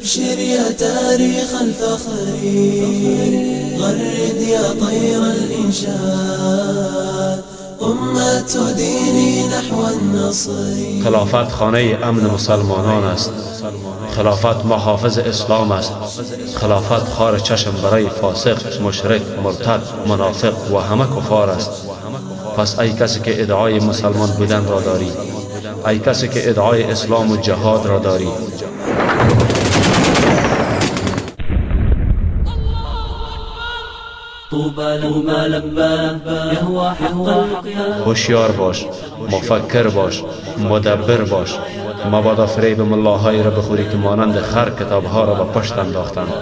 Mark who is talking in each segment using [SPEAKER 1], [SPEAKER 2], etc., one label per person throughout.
[SPEAKER 1] ابشر يا تاريخ الفخر. غرد يا طير النصر.
[SPEAKER 2] خلافت خانه امن مسلمانان است. خلافت محافظ اسلام است. خلافت خار چشم برای فاسق مشرک مرتد منافق و همه کفار است. پس ای کسی که ادعای مسلمان بودن را داری ای کسی که ادعای اسلام و جهاد را داری هوشیار باش مفکر باش مدبر باش. مبادا فریب ملاهایی را بخوری که مانند خر کتابها را به پشت انداختند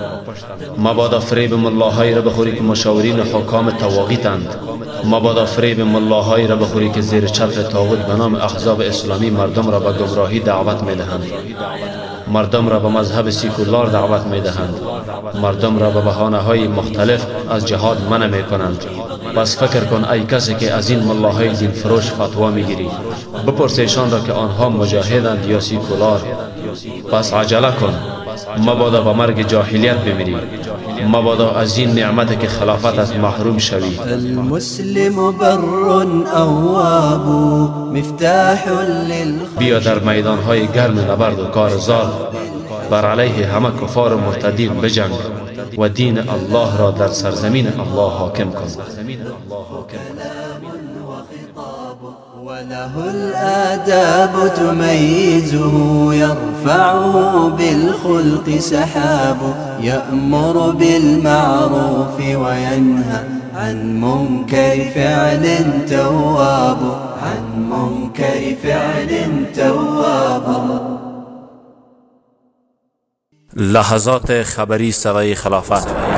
[SPEAKER 2] مبادا فریب ملاهایی را بخوری که مشاورین حکام طواغیتند. مبادا فریب ملاهایی را بخوری که زیر چتر طاغوت به نام احزاب اسلامی مردم را به گمراهی دعوت می‌دهند. مردم را به مذهب سیکولار دعوت می دهند مردم را به بهانه های مختلف از جهاد منع می کنند پس فکر کن ای کسی که از این ملاهای دین فروش فتوا می گیری بپرس را که آنها مجاهدند یا سیکولار. پس عجله کن. مبادا به مرگ جاهلیت بمیری. مبادا از این نعمت که خلافت از محروم شوی.
[SPEAKER 1] المسلم بر اواب مفتاح
[SPEAKER 2] بیا در میدان های گرم نبرد و کارزار. بر علیه همه کفار مرتدین بجنگ و دین الله را در سرزمین الله حاکم کن.
[SPEAKER 1] وله الآداب تميزه يرفعه بالخلق سحاب يأمر بالمعروف وينهى عن منكر فعل تواب عن منكر فعل تواب.
[SPEAKER 2] لحظات خبری صدای خلافت.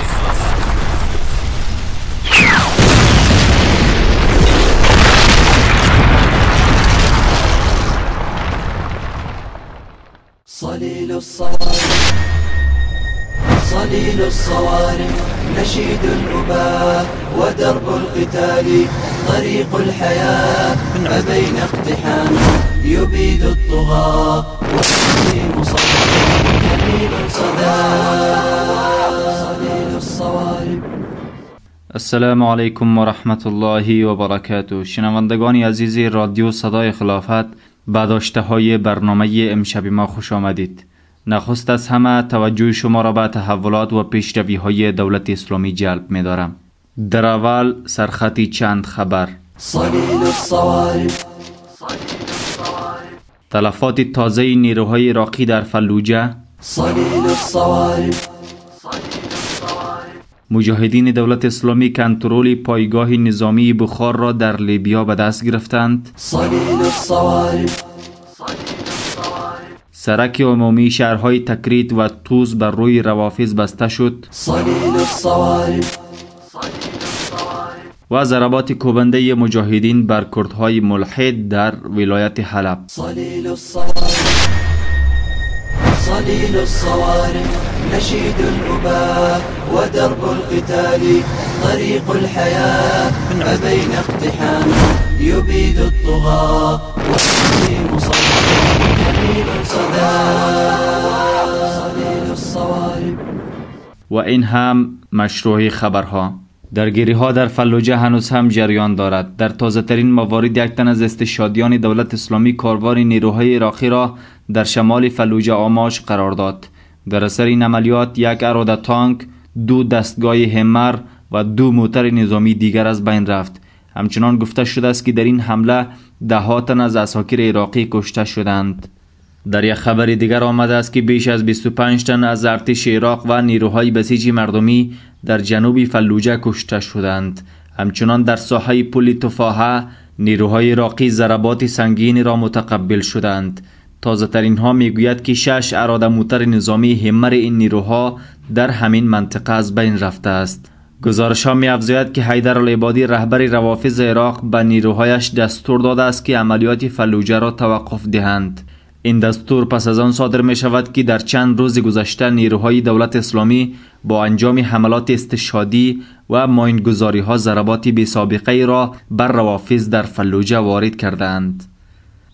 [SPEAKER 1] الصوارم نشيد الأباء ودرب القتال طريق الحياة ما بين اقتحام يبيد الطغاة والتسليم صدى جميل صدى صليل الصوارم
[SPEAKER 3] السلام علیکم و رحمت الله و برکاته شنوندگان عزیز رادیو صدای خلافت به داشته های برنامه امشب ما خوش آمدید. نخست از همه توجه شما را به تحولات و پیشروی های دولت اسلامی جلب می دارم در اول سرخطی چند خبر. تلفات تازه نیروهای عراقی در فلوجه. مجاهدین دولت اسلامی کنترل پایگاه نظامی بخار را در لیبیا به دست گرفتند. سرک عمومی شهرهای تکریت و توز بر روی روافظ بسته شد. و ضربات کوبنده مجاهدین بر کردهای ملحد در ولایت حلب. صليل الصوارم نشيد الأباء ودرب القتال طريق الحياة ما بين اقتحام يبيد الطغاة صليل الصوارم و این هم مشروح خبرها. درگیری ها در فلوجه هنوز هم جریان دارد. در تازه ترین موارد یک تن از استشادیان دولت اسلامی کاروان نیروهای عراقی را در شمال فلوجه آماج قرار داد. در اثر این عملیات یک اراده تانک دو دستگاه همر و دو موتر نظامی دیگر از بین رفت. همچنان گفته شده است که در این حمله ده تن از عساکر عراقی کشته شدند. در یک خبر دیگر آمده است که بیش از 25 تن از ارتش عراق و نیروهای بسیج مردمی در جنوب فلوجه کشته شدند. همچنان در ساحه پل تفاحه نیروهای عراقی ضربات سنگین را متقبل شدند. تازه ترین ها می‌گوید که شش اراده موتر نظامی همر این نیروها در همین منطقه از بین رفته است. گزارش ها می که حیدر العبادی رهبر روافض عراق به نیروهایش دستور داده است که عملیات فلوجه را توقف دهند این دستور پس از آن صادر می شود که در چند روز گذشته نیروهای دولت اسلامی با انجام حملات استشهادی و ماینگذاری ها ضربات بی سابقه را بر روافض در فلوجه وارد کردند.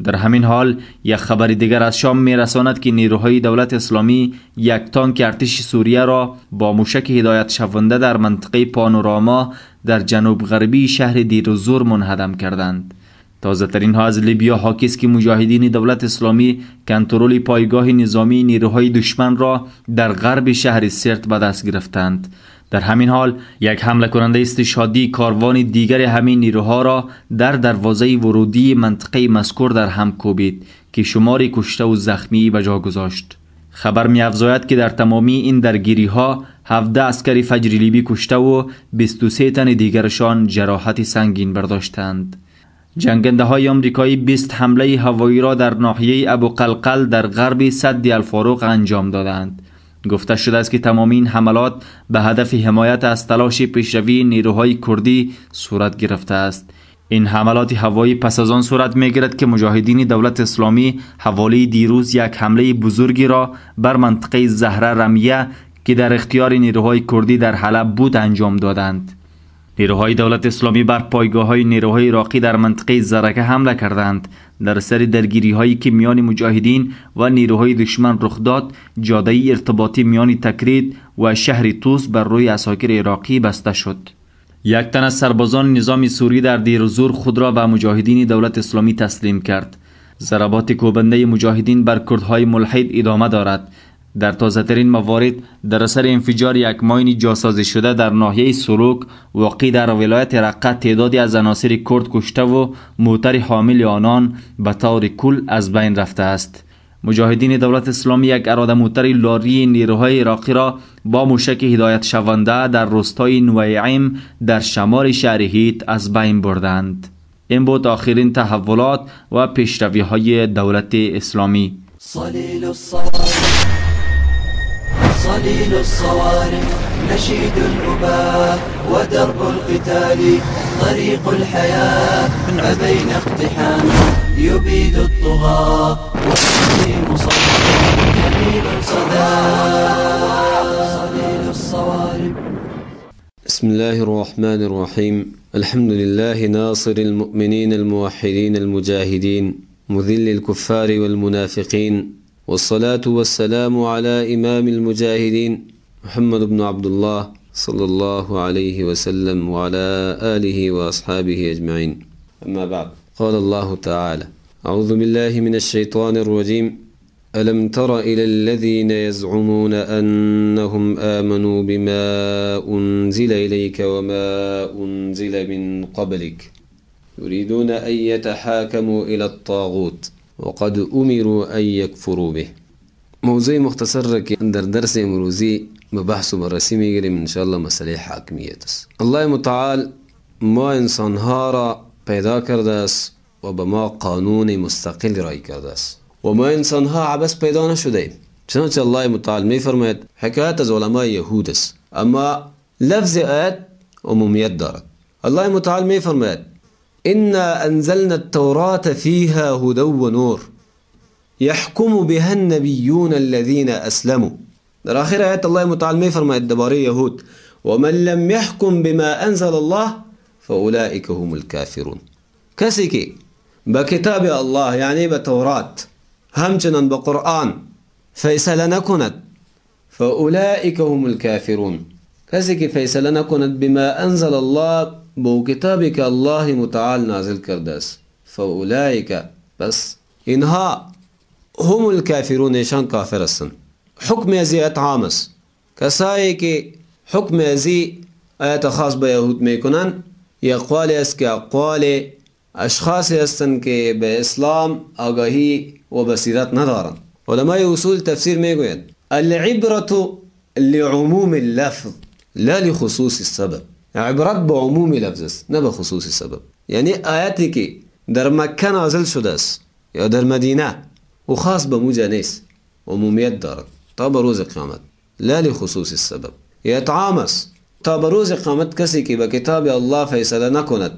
[SPEAKER 3] در همین حال یک خبر دیگر از شام می رساند که نیروهای دولت اسلامی یک تانک ارتش سوریه را با موشک هدایت شونده در منطقه پانوراما در جنوب غربی شهر دیرالزور منهدم کردند. تازه ترین ها از لیبیا حاکی است که مجاهدین دولت اسلامی کنترل پایگاه نظامی نیروهای دشمن را در غرب شهر سرت به دست گرفتند در همین حال یک حمله کننده استشهادی کاروان دیگر همین نیروها را در دروازه ورودی منطقه مذکور در هم کوبید که شماری کشته و زخمی به جا گذاشت خبر می افزاید که در تمامی این درگیری ها 17 عسکر فجر لیبی کشته و 23 تن دیگرشان جراحت سنگین برداشتند جنگنده های آمریکایی 20 حمله هوایی را در ناحیه ابو قلقل در غرب سد الفاروق انجام دادند. گفته شده است که تمام این حملات به هدف حمایت از تلاش پیشروی نیروهای کردی صورت گرفته است. این حملات هوایی پس از آن صورت می گیرد که مجاهدین دولت اسلامی حوالی دیروز یک حمله بزرگی را بر منطقه زهره رمیه که در اختیار نیروهای کردی در حلب بود انجام دادند. نیروهای دولت اسلامی بر پایگاه های نیروهای عراقی در منطقه زرکه حمله کردند در سر درگیری هایی که میان مجاهدین و نیروهای دشمن رخ داد جاده ارتباطی میان تکریت و شهر توس بر روی عساکر عراقی بسته شد. یک تن از سربازان نظام سوری در دیرالزور خود را به مجاهدین دولت اسلامی تسلیم کرد. ضربات کوبنده مجاهدین بر کردهای ملحد ادامه دارد. در تازه ترین موارد در اثر انفجار یک ماین جاسازی شده در ناحیه سلوک واقع در ولایت رقه تعدادی از عناصر کرد کشته و موتر حامل آنان به طور کل از بین رفته است. مجاهدین دولت اسلامی یک اراده موتر لاری نیروهای عراقی را با موشک هدایت شونده در روستای نویعیم در شمال شهر هیت از بین بردند. این بود آخرین تحولات و پیشروی های دولت اسلامی.
[SPEAKER 1] صليل الصوارم نشيد الأباء ودرب القتال طريق الحياة ما بين اقتحام. يبيد الطغاة والتسليم صليل جميل صدى صليل الصوارم
[SPEAKER 4] بسم الله الرحمن الرحيم. الحمد لله ناصر المؤمنين الموحدين المجاهدين مذل الكفار والمنافقين والصلاة والسلام على إمام المجاهدين محمد بن عبد الله صلى الله عليه وسلم وعلى آله وأصحابه أجمعين. أما بعد قال الله تعالى أعوذ بالله من الشيطان الرجيم. ألم تر إلى الذين يزعمون أنهم آمنوا بما أنزل إليك وما أنزل من قبلك؟ يريدون أن يتحاكموا إلى الطاغوت. وقد أمروا أن يكفروا به. موضوع مختصری که در درس امروزی به بحث و بررسی میگیریم انشاءالله مسئله حاکمیت است الله متعال ما انسانها را پیدا کرده است و به ما قانون مستقل راهی کرده است. و ما انسانها عبث پیدا نشده ایم. چنانچه الله متعال می فرماید حکایت از علماء یهود است. اما لفظ آیت عمومیت دارد. الله متعال می فرماید إنا أنزلنا التوراة فيها هدى ونور. يحكم بها النبيون الذين أسلموا. در آخر آيات الله متعال می فرماید يهود. ومن لم يحكم بما أنزل الله فأولئك هم الكافرون. كسكي بكتاب الله يعني بتوراة. همچنان بقرآن. فيسل نكنت. فأولئك هم الكافرون. كسكي فيسل نكنت بما أنزل الله بو که الله متعال نازل کرده است فاولئک بس اینها هم الكافرون هستند حکم ازی اطعام است کسایی که حکم ازی آیت خاص به یهود میکنن یه اقوالی است که اقوال اشخاصی هستند که به اسلام آگاهی و بصیرت ندارند علماء اصول تفسیر میگویند العبرة لعموم اللفظ لا لخصوص السبب. عبرت به عموم لفظ است نه به خصوص سبب. یعنی آیتی که در مکه نازل شده است یا در مدینه و خاص به موجه نیست عمومیت دارد. تا به روز قیامت. لا لخصوص السبب عام است. تا به روز قیامت کسی که به کتاب الله فیصله نکند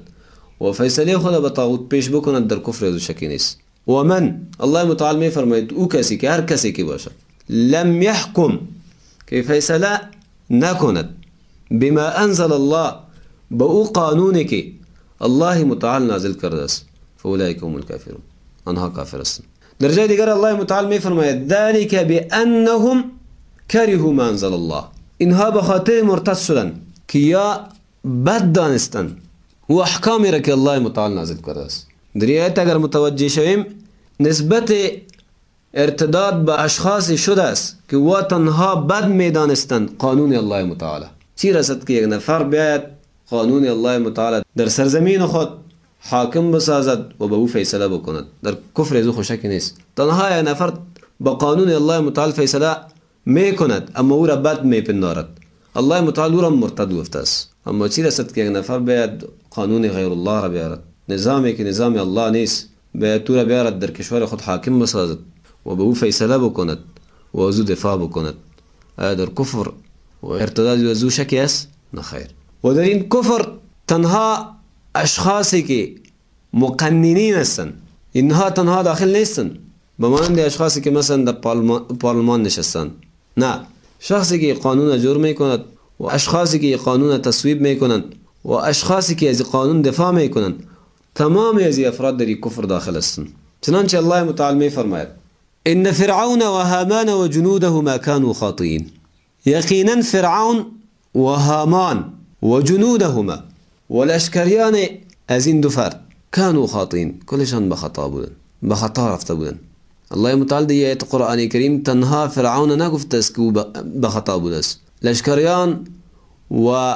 [SPEAKER 4] و فیصله خود به طاغوت پیش بکند در کفر از شکی نیست. و من الله متعال می فرماید او کسی که هر کسی که باشد لم يحكم که فیصله نکند. بما أنزل الله قانونی که الله متعال نازل کرده است فأولئك هم الكافرون. آنها کافر هستند در جای دیگر الله متعال می فرماید ذلك بأنهم كرهوا ما أنزل الله. اینها به خاطر مرتد که یا بد دانستن. و احکامی را که الله متعال نازل کرده است در آیت اگر متوجه شویم نسبت ارتداد به اشخاص شده است که و تنها بد می دانستند قانون الله متعال. چی رسد که یک نفر بیاید قانون الله متعال در سرزمین خود حاکم بسازد و به او فیصله بکند. در کفر از او خو شکی نیست. تنها یک نفر با قانون الله متعال فیصله می کند اما او را بد می پندارد الله متعال او را مرتد گفته است. اما چی رسد که یک نفر باید قانون غیر الله را بیارد؟ نظامی که نظام الله نیست بیاید او را بیارد در کشور خود حاکم بسازد و به او فیصله بکند و از او دفاع بکند. آیا در کفر و ارتداد از او شکی است نه خیر و در این کفر تنها اشخاصی که مقننین هستند اینها تنها داخل مانند اشخاصی که مثلا در پارلمان نشستند نه. شخصی که قانون جور میکند و اشخاصی که قانون تصویب میکنند و اشخاصی که از قانون دفاع میکنند تمام از افراد در کفر داخل هستند چنانچه الله متعال می فرماید إن فرعون و هامان و جنودهما كانوا خاطئين. يقينا فرعون و هامان و جنودهما و لشکریان از این دو فرد كانوا خاطئين. کلشان به خطا بودن. به خطا رفته بودن. الله متعال دی آیت قرآن کریم تنها فرعون نگفته است که به خطا بوده است لشکریان و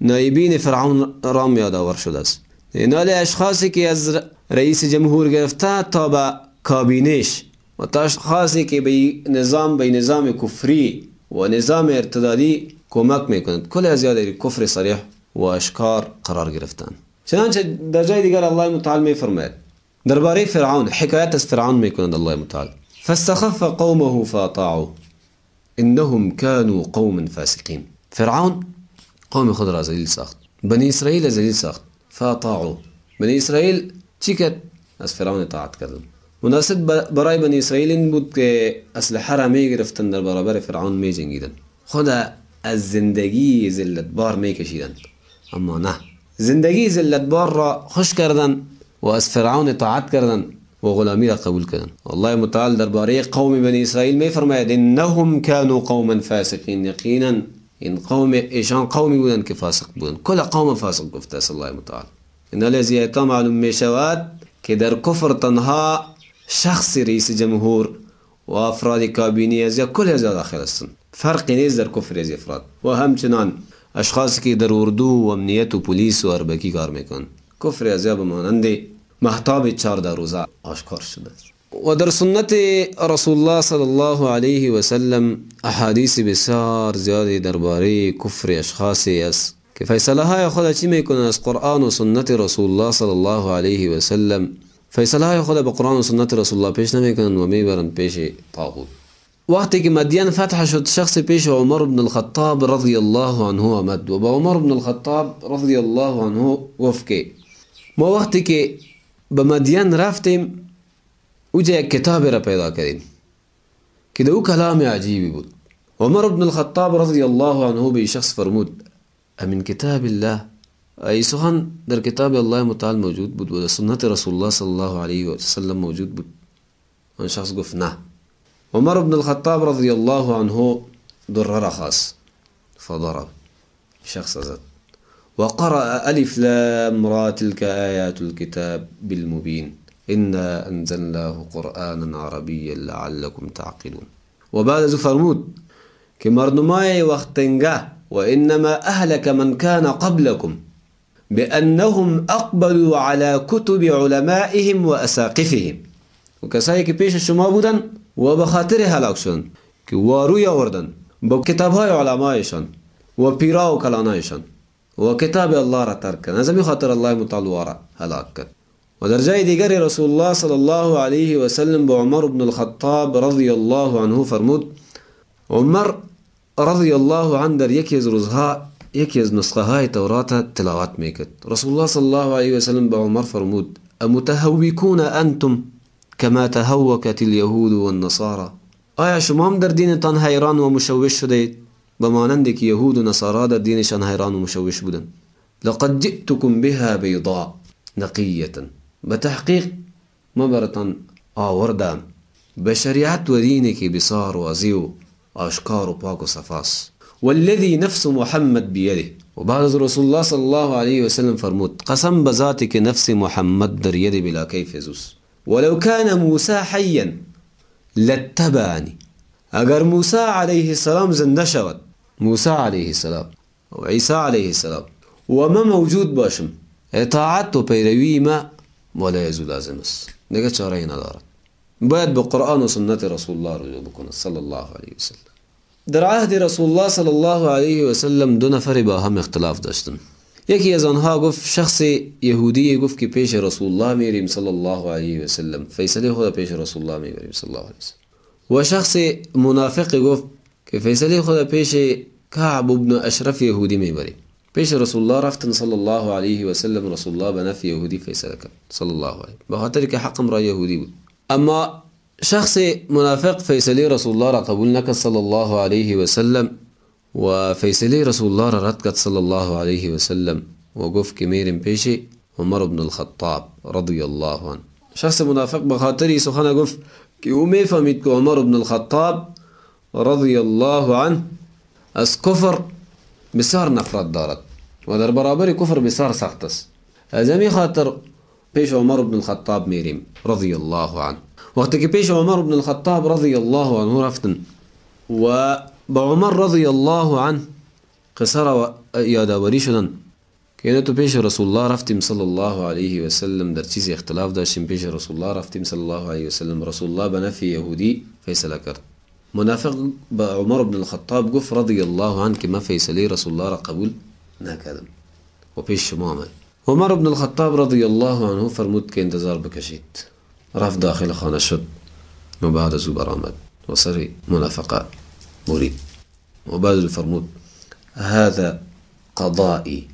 [SPEAKER 4] نایبین فرعون را هم یادآور شده است اینها اشخاصی که از رئیس جمهور گرفته تا به کابینش. و تا اشخاصی که نظام به نظام کفری و نظام ارتدادی کمک میکنند کل از یاد کفر صریح و آشکار قرار گرفتن. چنانچه در جای دیگر الله متعال می فرماید درباره فرعون حکایت از فرعون میکنند الله متعال. فاستخف قومه فاطاعوا. انهم كانوا قوما فاسقين. فرعون قوم خود را ذلیل ساخت. بنی اسرائیل ذلیل ساخت. فاطاعوا. بنی اسرائیل چی از فرعون اطاعت کردند مناسب برای بنی اسرائیل این بود که اسلحه را می گرفتند در برابر فرعون می جنگیدند خود را از زندگی ذلتبار می کشیدند اما نه. زندگی ذلتبار را خوش کردند و از فرعون اطاعت کردن و غلامی را قبول کردن الله متعال درباره قوم بنی اسرائیل می فرماید انهم كانوا قوما فاسقين. یقینا این قوم ایشان قومی بودن که فاسق بودن کل قوم فاسق گفته است الله متعال. از این معلوم می شود که در کفر تنها شخص رئیس جمهور و افراد کابینی از کل از داخل هستند فرقی نیست در کفر از افراد. و همچنان اشخاصی که در اردو و امنیت و پلیس و اربکی کار میکن. کفر از به مانند مهتاب چهارده روزه آشکار شده و در سنت رسول الله صلی الله علیه و سلم احادیث بسیار زیادی درباره کفر اشخاصی است که فیصله های خود چی میکنن از قرآن و سنت رسول الله صلی الله علیه و سلم؟ فیصله خود به قرآن و سنت رسول الله پیش نمیکنن و میبرند پیش طاغوت. وقتی که مدین فتح شد شخص پیش عمر بن الخطاب رضی الله عنه آمد و با عمر بن الخطاب رضی الله عنه گفت که ما وقتی که به مدین رفتیم اوجا یک کتاب را پیدا کردیم که دو کلام عجیبی بود. عمر بن الخطاب رضی الله عنه به شخص فرمود امن کتاب الله ای سخن در کتاب الله متعال موجود بود و در سنت رسول الله صلی الله علیه و سلم موجود بود. و شخص نه. عمر بن الخطاب رضی الله عنه ضرر خاص. فضرب شخص زد وقرأ ألف لام را تلك آيات الكتاب المبين. إنا أنزلناه قرآنا عربيا لعلكم تعقلون. و بعد از فرمود که مردمای وقتنگه و انما أهلك من كان قبلكم. بأنهم أقبلوا على كتب علمائهم وأساقفهم. و کسایی که پیش شما بودن و به خاطر هلاک شدن که واروی آوردن. با های علمایشان و پیرا و کلانایشان و کتاب الله را ترک کردن از خاطر الله را هلاک کرد و در رسول الله صلی الله علیه و سلم به عمر بن الخطاب رضی الله عنه فرمود عمر رضی الله عنه در یکی از روزها یکی از نسخه های تورات تلاوت میکرد. رسول الله صلی الله علیه و سلم به عمر فرمود امتهوکون أنتم كما تهوكت اليهود والنصارى آیا شما هم در دینتان حیران و مشوش شدید به مانند که یهود و نصارا در دینشان حیران و مشوش بودن. لقد جئتكم بها بيضاء و دینی که بسیار واضح آشکار و پاک و صفاس والذي نفس محمد بيده. و بعد رسول الله صلى الله عليه وسلم فرمود قسم به ذاتی که نفس محمد در ید بلا کیف ازوس ولو كان موسى حيا لاتبعني. اگر موسى عليه السلام زنده شود. موسى عليه السلام او عيسى عليه السلام. و ما موجود باشم. اطاعت و پیروی ما ولا لازم است دیگه چاره ندارد. باید به قرآن و سنت رسول الله رجوع بکنه. صلی الله علیه وسلم. در عهد رسول الله صلی الله علیه و سلم دو نفر با هم اختلاف داشتن. یکی از آنها گفت، شخص یهودی گفت که پیش رسول الله میریم صلی الله علیه و سلم. فیصله خود پیش رسول الله میبریم صلی الله علیه و سلم. و شخص منافق گفت که فیصله خود پیش کعب ابن اشرف یهودی میبریم. پیش رسول الله رفتن صلی الله علیه و سلم، رسول الله به نفی یهودی فیصله کرد صلی الله علیه به خاطر که حقم را یهودی بود. اما شخص منافق فیصله رسول الله را قبول صلی الله علیه و سلم و فیصله رسول الله را رد صلی الله علیه و سلم و گفت که میریم پیش عمر بن الخطاب رضی الله عنه. شخص منافق به خاطر سخن گفت که او میفهمید که عمر بن الخطاب رضی الله عنه از کفر بسیار نفرت دارد و در برابر کفر بسیار سخت است از همین خاطر پیش عمر بن الخطاب میریم رضی الله عنه. که پیش عمر بن الخطاب رضی الله عنه رفتن. و با عمر رضی الله عنه قصه را یادآوری شدن. که تو پیش رسول الله رفتیم صلی الله علیه و سلم در چیزی اختلاف داشتیم. پیش رسول الله رفتیم صلی الله علیه و سلم. رسول الله به نفع یهودی فیصله کرد. منافق با عمر بن الخطاب گفت رضی الله عنه که فیصله رسول الله را قبول نکردم. و پیش شما آمد. عمر بن الخطاب رضی الله عنه فرمود که انتظار بکشید. رفت داخل خانه شد. و بعد از او برآمد. و سر منافقه برید و بعد فرمود هذا قضائي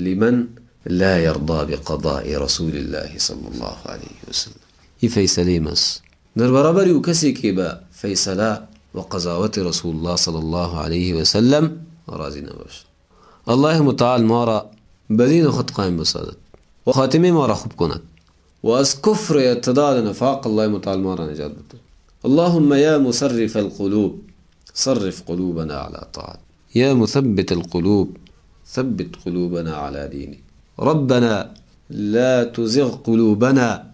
[SPEAKER 4] لمن لا يرضى بقضاء رسول الله صلى الله عليه وسلم. ای فیصله مس. در برابر او کسی که به فیصله و قضاوت رسول الله صلی الله علیه و سلم راضی نباشد. الله متعال ما را بدین خود قائم بسازد و خاتمه ما را خوب کند. کفر اعتداد نفاق الله متعال ما را نجات بده. اللهم یا مصرف القلوب صرف قلوبنا على طاعتك. يا مثبت القلوب ثبت قلوبنا على دينك. ربنا لا تزغ قلوبنا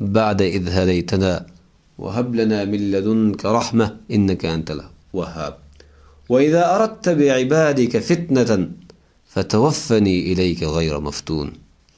[SPEAKER 4] بعد إذ هديتنا وهب لنا من لدنك رحمة إنك أنت الوهاب. وإذا أردت بعبادك فتنة فتوفني إليك غير مفتون.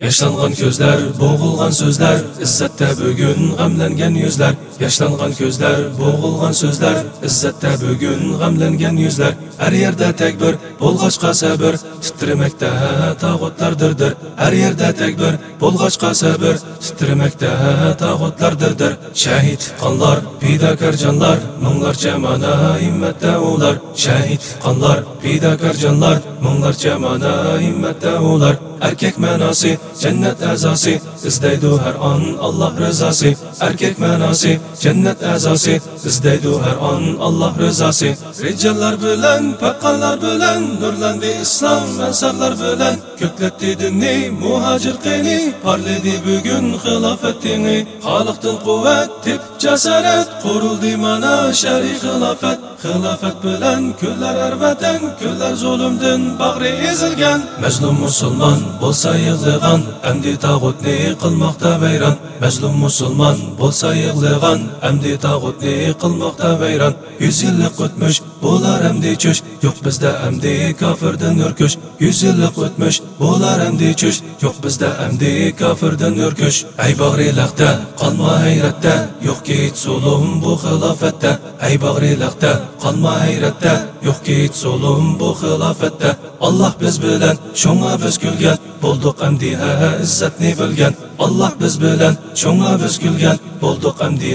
[SPEAKER 5] Yaşlanğan gözlər, boğulğan sözlər, izzətdə bugün qəmlənən yüzlər. Yaşlanğan gözlər, boğulğan sözlər, izzətdə bugün qəmlənən yüzlər. Hər yerdə təkbir, bolğaçqa səbir, titreməkdə tağutlardırdır. Hər yerdə təkbir, bolğaçqa səbir, titreməkdə tağutlardırdır. Şəhid qanlar, fidakar canlar, minlarca mana himmətdə ular. Şəhid qanlar, fidakar canlar, minlarca mana himmətdə ular erkek mənası cənnət əzası izdəydu hər an Allah rızası. Erkek mənası cənnət əzası izdəydu hər an Allah rızası. Ricallar bilən, pəqqanlar bilən Nurləndi İslam ənsarlar bilən. Köklətti dinni, muhacir qini Parledi bugün xilafət dini Xalıqdın quvvət tip jasorat qurildi mana shariy xilofat xilofat bilan kunlar arvatan kunlar zulmdan bag'ri ezilgan. Mazlum musulmon bo'lsa yig'lig'an amdi tag'utni qilmoqda vayron. Mazlum musulmon bo'lsa yig'lig'an amdi tag'utni qilmoqda vayron. Yuz yillik o'tmish bo'lar amdi chush yo'q bizda amdi kofirdan nurkush yuz yillik o'tmish bo'lar amdi chush yo'q bizda amdi kofirdan nurkush ay bag'ri laqda qolma hayratda yo'q Git solum bu xilafətdə, ey bağriliqdə, qalma heyrətdə, yox git solum bu xilafətdə, alloh biz bilan shunga biz kulgan bo'ldik amdi izzatni bilgan alloh biz bilan shunga biz kulgan bo'ldik amdi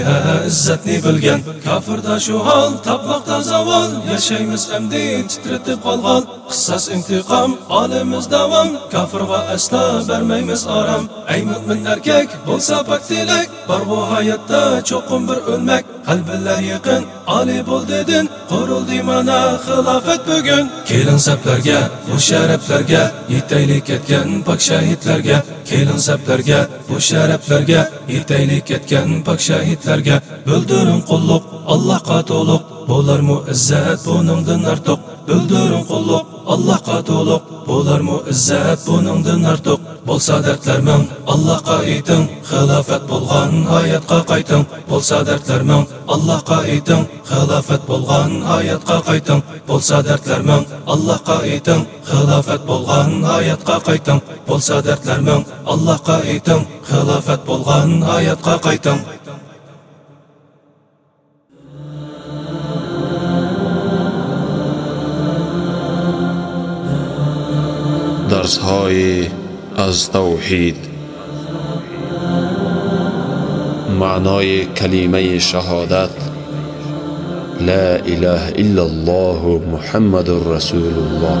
[SPEAKER 5] izzatni bilgan kofirda shu hol topmoqda zavol yashaymiz amdi titratib qolgan qissas intiqom olimiz davom kofirga aslo bermaymiz orom ey mu'min erkak bo'lsa pak tilak bor bu hayotda cho'qim bir o'lmak qalblar yaqin oli bo'l dedin. Qurildi mana xilofat bugun. Kelin saplarga bu sharaflarga yetaylik ketgan pok shahidlarga. Kelin saplarga bu sharaflarga yetaylik ketgan pok shahidlarga. Bildirin qulluq allohga to'liq. Bo'lar muizzat buningdan ortiq bildirin qulluq allohga to'liq. Bo'lar muizzat buningdan ortiq bo'lsa dardlar ming allohga ayting xilofat bo'lgan hayotga qayting bo'lsa dardlar ming allohga ayting xilofat bo'lgan hayotga qayting bo'lsa dardlar ming allohga ayting xilofat bo'lgan hayotga qayting bo'lsa dardlar ming allohga ayting xilofat bo'lgan hayotga qayting
[SPEAKER 2] درس های از توحید. معنای کلمه شهادت لا اله الا الله محمد رسول الله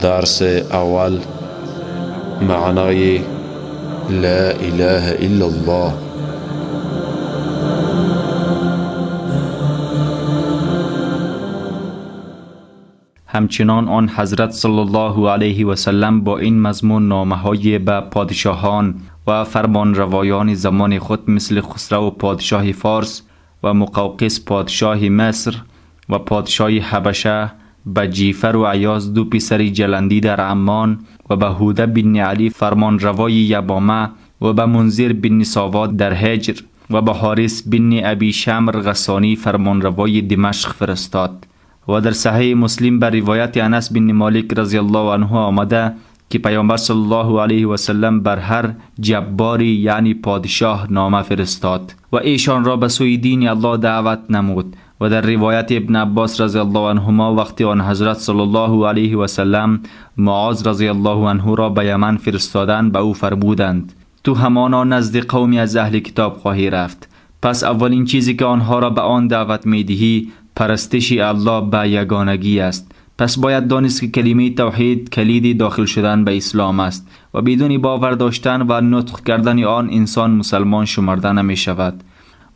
[SPEAKER 2] درس اول معنای لا اله الا الله.
[SPEAKER 3] همچنان آن حضرت صلی الله علیه و سلم با این مضمون نامه های به پادشاهان و فرمان روایان زمان خود مثل خسرو پادشاه فارس و مقوقس پادشاه مصر و پادشاه حبشه به جیفر و عیاذ دو پسر جلندی در عمان و به هوده بن علی فرمان روای یمامه و به منذر بن ساوا در هجر و به حارث بن ابی شمر غسانی فرمان روای دمشق فرستاد. و در صحیح مسلم بر روایت انس بن مالک رضی الله عنه آمده که پیامبر صلی الله علیه و سلم بر هر جباری یعنی پادشاه نامه فرستاد و ایشان را به سوی دین الله دعوت نمود و در روایت ابن عباس رضی الله عنهما وقتی آن حضرت صلی الله علیه و سلم معاذ رضی الله عنه را به یمن فرستادند به او فرمودند تو همانا نزد قومی از اهل کتاب خواهی رفت. پس اولین چیزی که آنها را به آن دعوت می‌دهی پرستش الله به یگانگی است. پس باید دانست که کلمه توحید کلید داخل شدن به اسلام است و بدون باور داشتن و نطق کردن آن انسان مسلمان شمرده نمی شود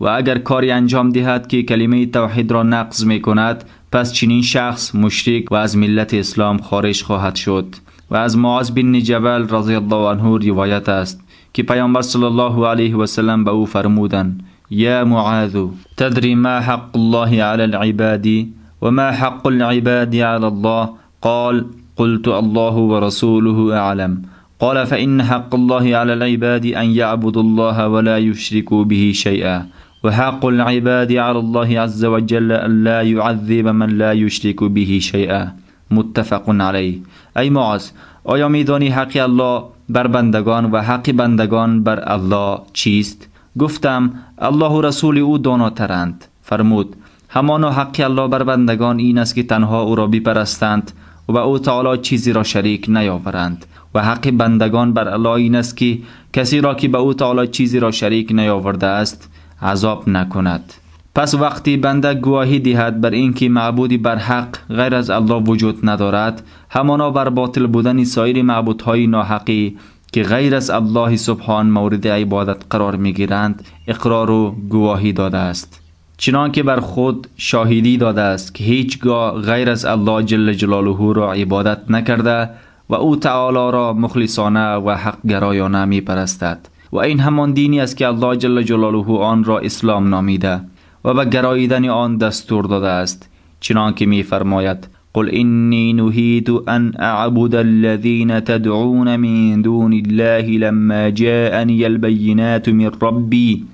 [SPEAKER 3] و اگر کاری انجام دهد که کلمه توحید را نقض می کند پس چنین شخص مشرک و از ملت اسلام خارج خواهد شد. و از معاذ بن جبل رضی الله عنه روایت است که پیامبر صلی الله علیه و سلم به او فرمودند يا معاذ تدري ما حق الله على العباد وما حق العباد على الله؟ قال قلت الله ورسوله أعلم. قال فإن حق الله على العباد أن يعبدوا الله ولا يشركوا به شيئا. وحق العباد على الله عز وجل أن لا يعذب من لا يشرك به شيئا. متفق عليه. أي معاذ آیا میدانی حق الله بر بندگان و حق بندگان بر الله چیست؟ گفتم الله و رسول او داناترند. فرمود همانا حق الله بر بندگان این است که تنها او را بپرستند و به او تعالی چیزی را شریک نیاورند و حق بندگان بر الله این است که کسی را که به او تعالی چیزی را شریک نیاورده است عذاب نکند. پس وقتی بنده گواهی دهد بر اینکه معبودی بر حق غیر از الله وجود ندارد همانا بر باطل بودن سایر معبودهای ناحقی که غیر از الله سبحان مورد عبادت قرار می گیرند اقرار و گواهی داده است. چنان که بر خود شاهدی داده است که هیچگاه غیر از الله جل جلاله را عبادت نکرده و او تعالی را مخلصانه و حق گرایانه می پرستد و این همان دینی است که الله جل جلاله آن را اسلام نامیده و به گراییدن آن دستور داده است. چنانکه می فرماید قل إني نهيت أن أعبد الذين تدعون من دون الله لما جاءني البينات من ربي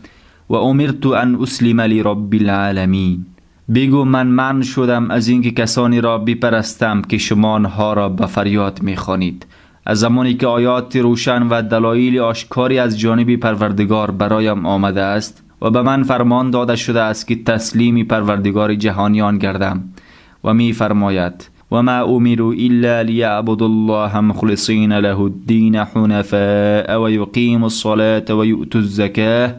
[SPEAKER 3] وأمرت أن أسلم لرب العالمين. بگو من منع شدم از اینکه کسانی را بپرستم که شما آنها را به فریاد می‌خوانید. از زمانی که آیات روشن و دلایل آشکاری از جانب پروردگار برایم آمده است و به من فرمان داده شده است که تسلیم پروردگار جهانیان گردم. و می فرماید و ما أمروا إلا لیعبدوا الله مخلصین له الدین حنفاء و یقیموا الصلاة و یؤتوا الزکاه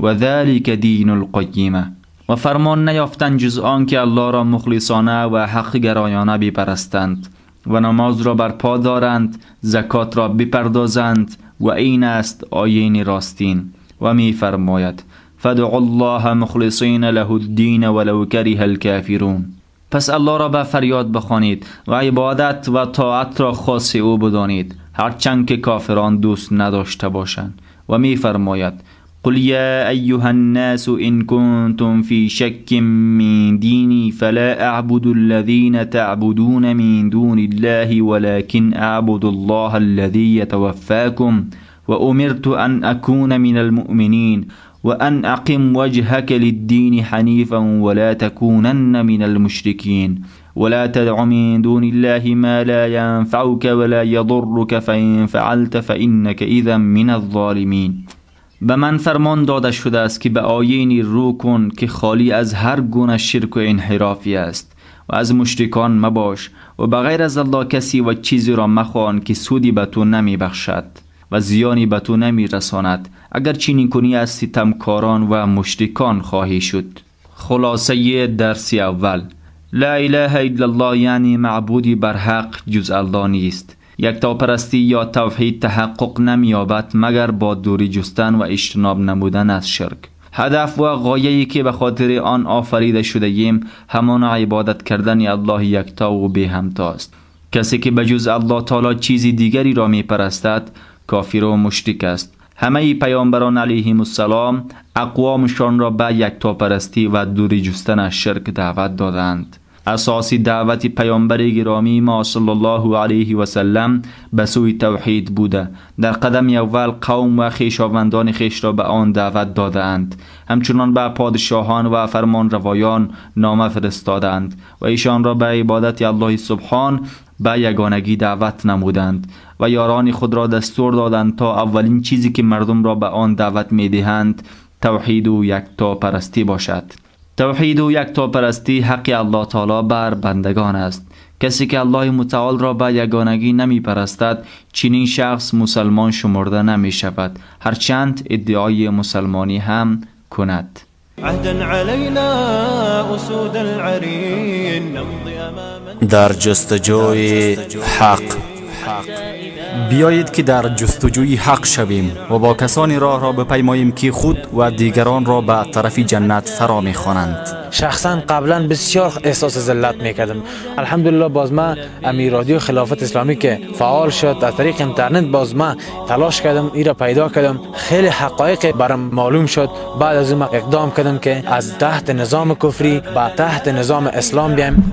[SPEAKER 3] وذلك دين القيمة و فرمان نیافتند جز که الله را مخلصانه و حق گرایانه بپرستند و نماز را برپا دارند زکات را بپردازند و این است آیین راستین. و می فرماید فادعوا الله مخلصين له الدين ولو كره الكافرون پس الله را به فریاد بخوانید و عبادت و طاعت را خاص او بدانید. هرچند که کافران دوست نداشته باشند. و می فرماید قل يا أيها الناس إن كنتم في شك من ديني فلا أعبد الذين تعبدون من دون الله ولكن أعبد الله الذي يتوفاكم وأمرت أن أكون من المؤمنين وأن أقم وجهك للدين حنيفا ولا تكونن من المشركين. ولا تدع من دون الله ما لا ينفعك ولا يضرك. فإن فعلت فإنك إذا من الظالمين. به من فرمان داده شده است که به آیینی رو کن که خالی از هر گونه شرک و انحرافی است. و از مشرکان مباش. و بغیر از الله کسی و چیزی را مخوان که سودی به تو نمی بخشد. و زیانی به تو نمی رساند اگر چنین کنی از ستمکاران و مشرکان خواهی شد. خلاصه درس اول. لا اله الا الله یعنی معبودی بر حق جز الله نیست. یکتا پرستی یا توحید تحقق نمیابد مگر با دوری جستن و اجتناب نمودن از شرک. هدف و غایه‌ای که به خاطر آن آفریده شده ایم همان عبادت کردن الله یکتا و بی همتاست کسی که به جز الله تعالی چیزی دیگری را می پرستد کافر و مشرک است. همه پیامبران علیهم السلام اقوامشان را به یکتا پرستی و دوری جستن از شرک دعوت دادند. اساسی دعوت پیامبر گرامی ما صلی الله علیه و سلم به سوی توحید بوده. در قدم اول قوم و خویشاوندان خویش را به آن دعوت داده اند همچنان به پادشاهان و فرمان روایان نامه فرستادند و ایشان را به عبادت الله سبحان به یگانگی دعوت نمودند و یاران خود را دستور دادند تا اولین چیزی که مردم را به آن دعوت می دهند توحید و یکتا پرستی باشد. توحید و یکتا پرستی حق الله تعالی بر بندگان است. کسی که الله متعال را به یگانگی نمی پرستد چنین شخص مسلمان شمرده نمی شود هرچند ادعای مسلمانی هم کند.
[SPEAKER 6] در جستجوی حق.
[SPEAKER 7] بیایید که در جستجوی حق شویم و با کسانی راه را بپیماییم که خود و دیگران را به طرف جنت فرا می‌خوانند.
[SPEAKER 8] شخصا قبلا بسیار احساس ذلت می‌کردم. الحمدلله باز ما امی رادیو خلافت اسلامی که فعال شد از طریق اینترنت باز ما تلاش کردم ای را پیدا کردم. خیلی حقایق برام معلوم شد. بعد از اون اقدام کردم که از تحت نظام کفری به تحت نظام اسلام بیایم.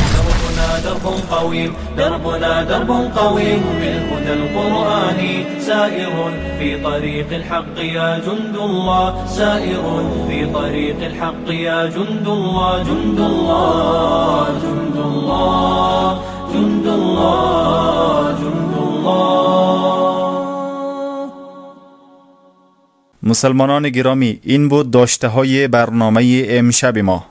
[SPEAKER 1] درب قويم دربنا درب قويم. بالهدى القرآني سائر في طريق الحق يا جند الله. سائر في طريق الحق يا جند الله. جند الله جند الله جند الله جند الله.
[SPEAKER 7] مسلمانان گرامی این بود داشته های برنامه امشب ما.